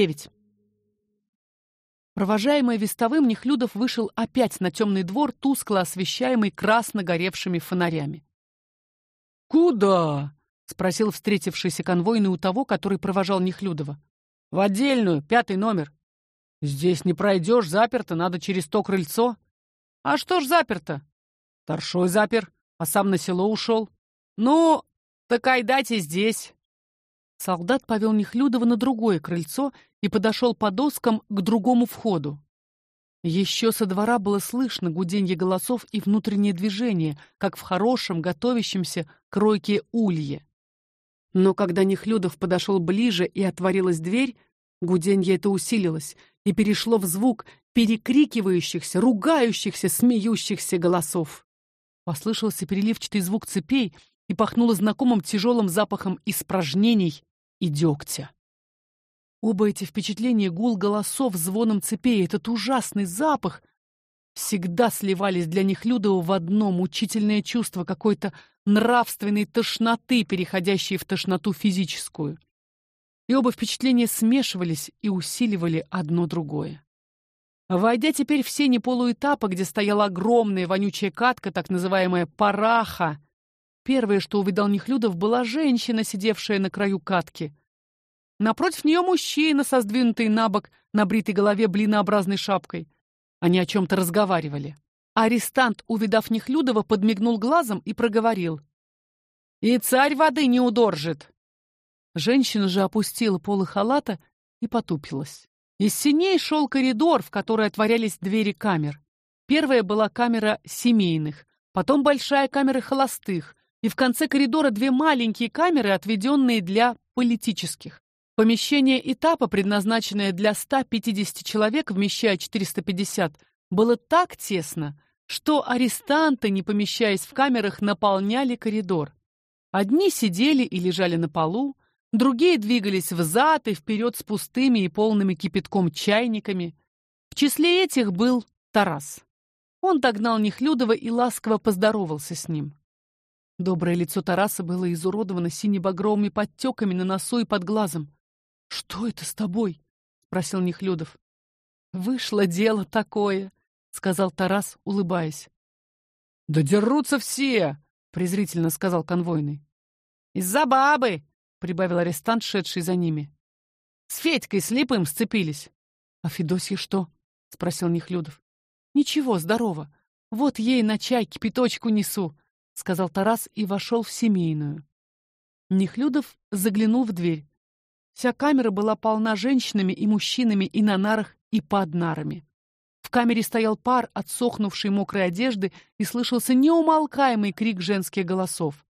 9. Провожаемый вестовым, Нехлюдов вышел опять на темный двор, тускло освещаемый красно горевшими фонарями. Куда? спросил встретившийся конвойный у того, который провожал Нехлюдова. В отдельную, пятый номер. Здесь не пройдешь, заперто, надо через то крыльцо. А что ж заперто? Торшой запер, а сам на село ушел. Ну, так айдайте здесь. Солдат повел Нехлюдова на другое крыльцо и подошел по доскам к другому входу. Еще со двора было слышно гуденье голосов и внутреннее движение, как в хорошем, готовящемся к ройке улье. Но когда Нехлюдов подошел ближе и отворилась дверь, гуденье это усилилось и перешло в звук перекрикивающихся, ругающихся, смеющихся голосов. Послышался переливчатый звук цепей и пахнуло знакомым тяжелым запахом испражнений и дегтя. Оба эти впечатления, гул голосов, звоном цепей, этот ужасный запах всегда сливались для них Людова в одно мучительное чувство какой-то нравственной тошноты, переходящей в тошноту физическую. И оба впечатления смешивались и усиливали одно другое. Войдя теперь в сени полуэтапа, где стояла огромная вонючая катка, так называемая параха, Первое, что увидал Нехлюдов, была женщина, сидевшая на краю катки. Напротив нее мужчина со сдвинутой набок на бритой голове блинообразной шапкой. Они о чем то разговаривали. Арестант, увидав Нехлюдова, подмигнул глазом и проговорил: "И царь воды не удоржит". Женщина же опустила полы халата и потупилась. Из синей шел коридор, в который отворялись двери камер. Первая была камера семейных, потом большая камера холостых, и в конце коридора две маленькие камеры, отведенные для политических. Помещение этапа, предназначенное для 150 человек, вмещая 450, было так тесно, что арестанты, не помещаясь в камерах, наполняли коридор. Одни сидели и лежали на полу, другие двигались взад и вперед с пустыми и полными кипятком чайниками. В числе этих был Тарас. Он догнал Нехлюдова и ласково поздоровался с ним. Доброе лицо Тараса было изуродовано сине-багровыми подтеками на носу и под глазом. Что это с тобой? спросил Нехлюдов. Вышло дело такое, сказал Тарас, улыбаясь. Да дерутся все, презрительно сказал конвойный. Из-за бабы, прибавил арестант, шедший за ними. С Федькой слепым сцепились. А Федосья что? спросил Нехлюдов. Ничего, здорово. Вот ей на чай кипяточку несу сказал Тарас и вошел в семейную. Нехлюдов заглянул в дверь. Вся камера была полна женщинами и мужчинами и на нарах, и под нарами. В камере стоял пар от сохнувшей мокрой одежды и слышался неумолкаемый крик женских голосов.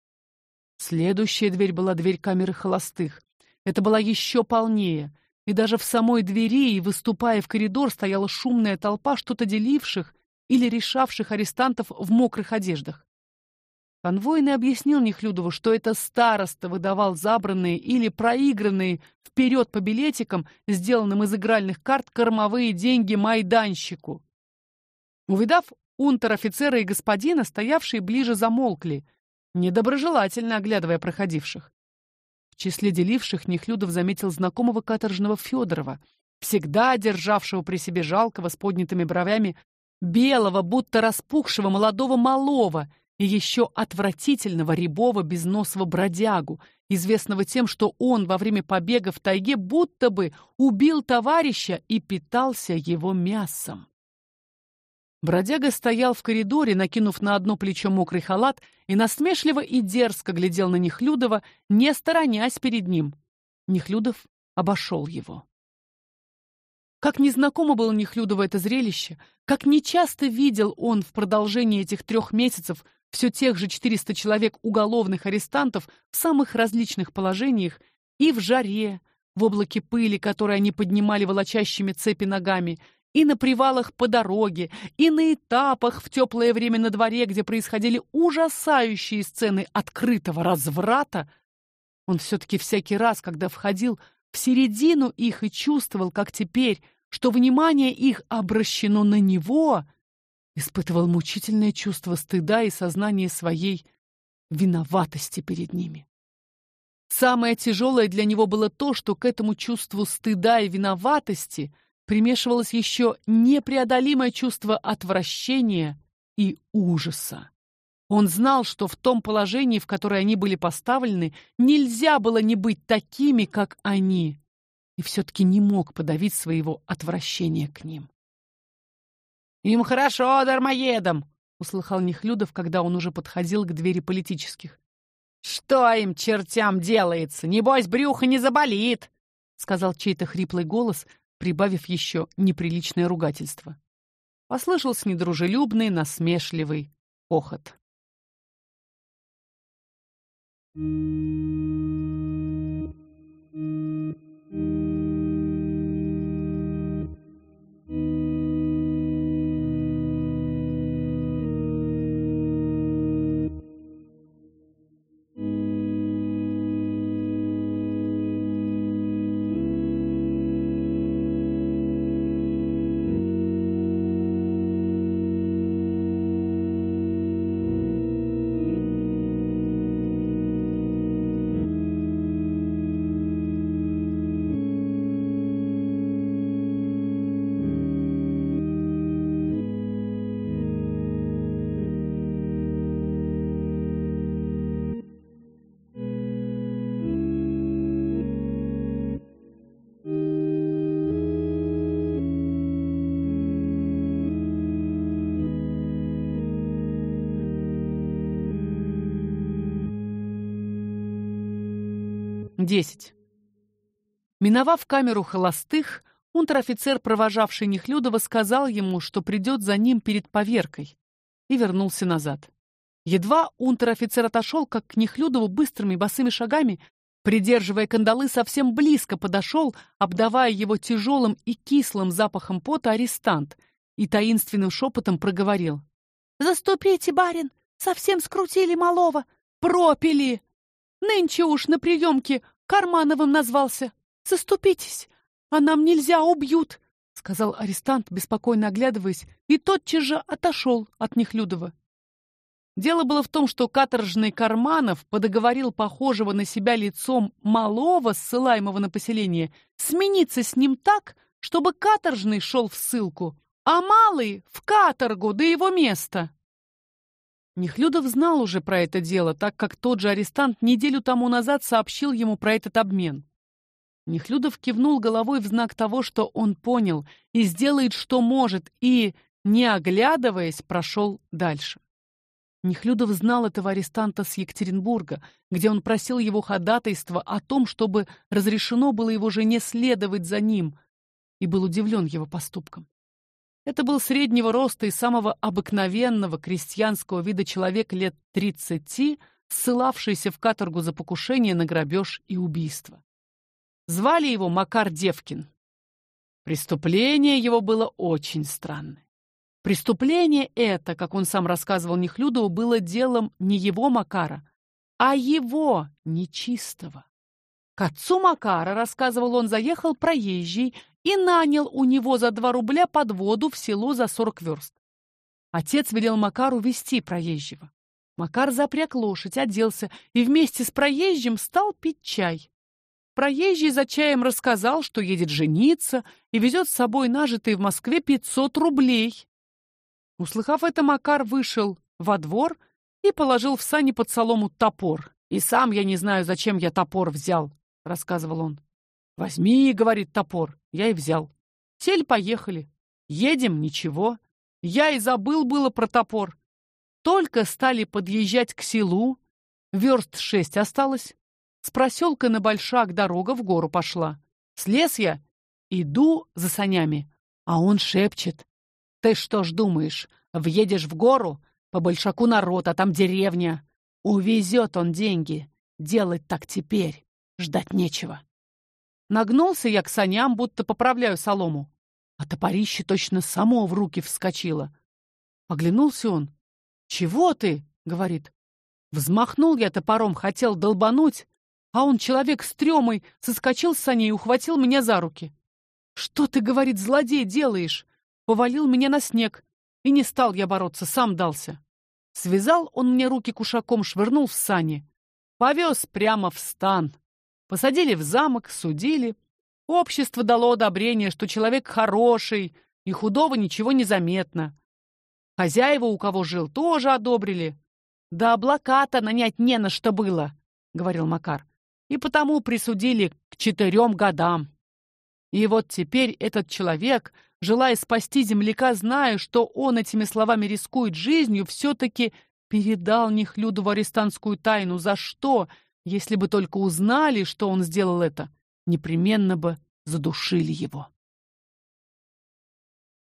Следующая дверь была дверь камеры холостых. Это была еще полнее, и даже в самой двери и выступая в коридор стояла шумная толпа что-то деливших или решавших арестантов в мокрых одеждах. Конвойный объяснил Нехлюдову, что это староста выдавал забранные или проигранные вперед по билетикам, сделанным из игральных карт, кормовые деньги майданщику. Увидав унтер-офицера и господина, стоявшие ближе замолкли, недоброжелательно оглядывая проходивших. В числе деливших Нехлюдов заметил знакомого каторжного Федорова, всегда державшего при себе жалкого с поднятыми бровями белого, будто распухшего молодого малого и еще отвратительного рябого безносого бродягу, известного тем, что он во время побега в тайге будто бы убил товарища и питался его мясом. Бродяга стоял в коридоре, накинув на одно плечо мокрый халат, и насмешливо и дерзко глядел на Нехлюдова, не сторонясь перед ним. Нехлюдов обошел его. Как незнакомо было Нехлюдову это зрелище, как нечасто видел он в продолжении этих трех месяцев все тех же 400 человек уголовных арестантов в самых различных положениях и в жаре, в облаке пыли, которое они поднимали волочащими цепи ногами, и на привалах по дороге, и на этапах в теплое время на дворе, где происходили ужасающие сцены открытого разврата, он все таки всякий раз, когда входил в середину их и чувствовал, как теперь, что внимание их обращено на него, испытывал мучительное чувство стыда и сознание своей виноватости перед ними. Самое тяжелое для него было то, что к этому чувству стыда и виноватости примешивалось еще непреодолимое чувство отвращения и ужаса. Он знал, что в том положении, в которое они были поставлены, нельзя было не быть такими, как они, и все таки не мог подавить своего отвращения к ним. Им хорошо, дармоедам, услыхал Нехлюдов, когда он уже подходил к двери политических. Что им чертям делается? Небось, брюхо не заболит, сказал чей-то хриплый голос, прибавив еще неприличное ругательство. Послышался недружелюбный, насмешливый охот. Thank you. Десять. Миновав камеру холостых, унтер-офицер, провожавший Нехлюдова, сказал ему, что придет за ним перед поверкой, и вернулся назад. Едва унтер-офицер отошел, как к Нехлюдову быстрыми босыми шагами, придерживая кандалы, совсем близко подошел, обдавая его тяжелым и кислым запахом пота арестант, и таинственным шепотом проговорил: "Заступите, барин, совсем скрутили малого, пропили. Нынче уж на приемке Кармановым назвался. Заступитесь, а нам нельзя, убьют, сказал арестант, беспокойно оглядываясь, и тотчас же отошел от Нехлюдова. Дело было в том, что каторжный Карманов подоговорил похожего на себя лицом малого, ссылаемого на поселение, смениться с ним так, чтобы каторжный шел в ссылку, а малый в каторгу до его места. Нехлюдов знал уже про это дело, так как тот же арестант неделю тому назад сообщил ему про этот обмен. Нехлюдов кивнул головой в знак того, что он понял и сделает, что может, и, не оглядываясь, прошел дальше. Нехлюдов знал этого арестанта с Екатеринбурга, где он просил его ходатайства о том, чтобы разрешено было его жене следовать за ним, и был удивлен его поступком. Это был среднего роста и самого обыкновенного крестьянского вида человек лет тридцати, ссылавшийся в каторгу за покушение на грабеж и убийство. Звали его Макар Девкин. Преступление его было очень странное. Преступление это, как он сам рассказывал Нехлюдову, было делом не его Макара, а его нечистого. К отцу Макара, рассказывал он, заехал проезжий и нанял у него за два рубля подводу в село за сорок верст. Отец велел Макару вести проезжего. Макар запряг лошадь, оделся и вместе с проезжим стал пить чай. Проезжий за чаем рассказал, что едет жениться и везет с собой нажитые в Москве 500 рублей. Услыхав это, Макар вышел во двор и положил в сани под солому топор. И сам я не знаю, зачем я топор взял, рассказывал он. Возьми, говорит топор. Я и взял. Сель поехали. Едем, ничего. Я и забыл было про топор. Только стали подъезжать к селу, верст шесть осталось. С проселка на большак дорога в гору пошла. Слез я, иду за санями, а он шепчет: "Ты что ж думаешь, въедешь в гору, по большаку народ, а там деревня. Увезет он деньги. Делать так теперь, ждать нечего". Нагнулся я к саням, будто поправляю солому, а топорище точно само в руки вскочило. Оглянулся он. "Чего ты?" говорит. Взмахнул я топором, хотел долбануть, а он, человек с трёмой, соскочил с саней и ухватил меня за руки. «Что ты, — говорит, — злодей делаешь?» Повалил меня на снег, и не стал я бороться, сам дался. Связал он мне руки кушаком, швырнул в сани. Повез прямо в стан. Посадили в замок, судили. Общество дало одобрение, что человек хороший, и худого ничего не заметно. Хозяева, у кого жил, тоже одобрили. Да облака-то нанять не на что было, говорил Макар и потому присудили к четырем годам. И вот теперь этот человек, желая спасти земляка, зная, что он этими словами рискует жизнью, все-таки передал Нехлюдову арестантскую тайну, за что, если бы только узнали, что он сделал это, непременно бы задушили его.